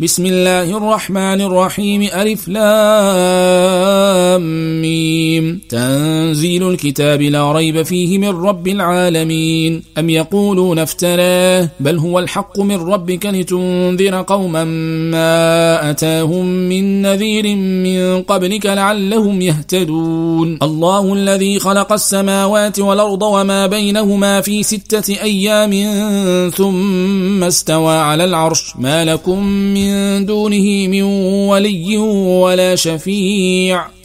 بسم الله الرحمن الرحيم ألف لام ميم. تنزيل الكتاب لا ريب فيه من رب العالمين. أم يقولون افتراه بل هو الحق من ربك لتنذر قوما ما أتاهم من نذير من قبلك لعلهم يهتدون. الله الذي خلق السماوات والأرض وما بينهما في ستة أيام ثم استوى على العرش. ما لكم من من دونه من ولي ولا شفيع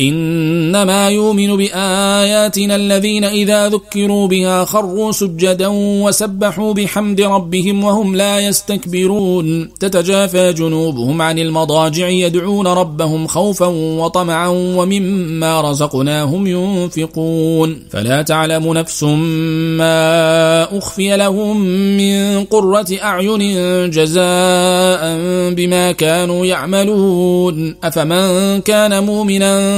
إنما يؤمن بآياتنا الذين إذا ذكروا بها خروا سجدا وسبحوا بحمد ربهم وهم لا يستكبرون. تتجافى جنوبهم عن المضاجع يدعون ربهم خوفا وطمعا ومما رزقناهم ينفقون. فلا تعلم نفس ما أخفي لهم من قرة أعين جزاء بما كانوا يعملون. أفمن كان مؤمنا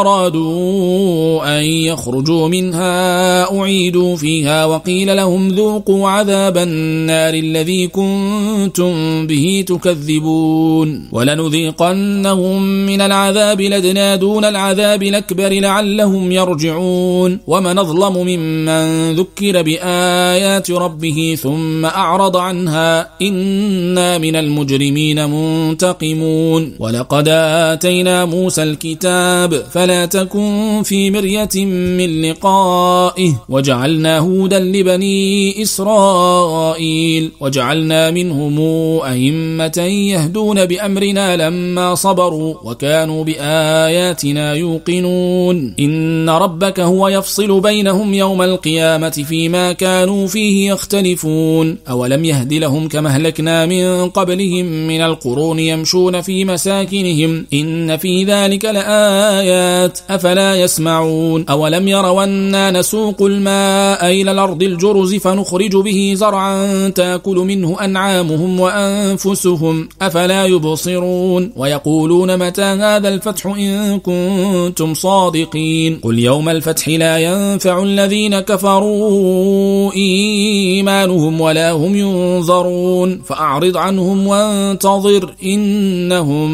أرادوا أن يخرجوا منها أعيدوا فيها وقيل لهم ذوقوا عذاب النار الذي كنتم به تكذبون ولنذيقنهم من العذاب لدنا دون العذاب الأكبر لعلهم يرجعون ومن أظلم ممن ذكر بآيات ربه ثم أعرض عنها إنا من المجرمين منتقمون ولقد آتينا موسى الكتاب تكن في مرية من لقائه. وجعلنا هودا لبني إسرائيل. وجعلنا منهم أئمة يهدون بأمرنا لما صبروا وكانوا بآياتنا يوقنون. إن ربك هو يفصل بينهم يوم القيامة فيما كانوا فيه يختلفون. أولم يهد لهم كما أهلكنا من قبلهم من القرون يمشون في مساكنهم. إن في ذلك لآيات أفلا يسمعون؟ أولم يروا أنا نسوق الماء إلى الأرض الجرز فنخرج به زرعا تأكل منه أنعامهم وأنفسهم أفلا يبصرون؟ ويقولون متى هذا الفتح إن كنتم صادقين؟ قل يوم الفتح لا ينفع الذين كفروا إيمانهم ولا هم ينظرون فأعرض عنهم وانتظر إنهم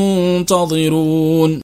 منتظرون.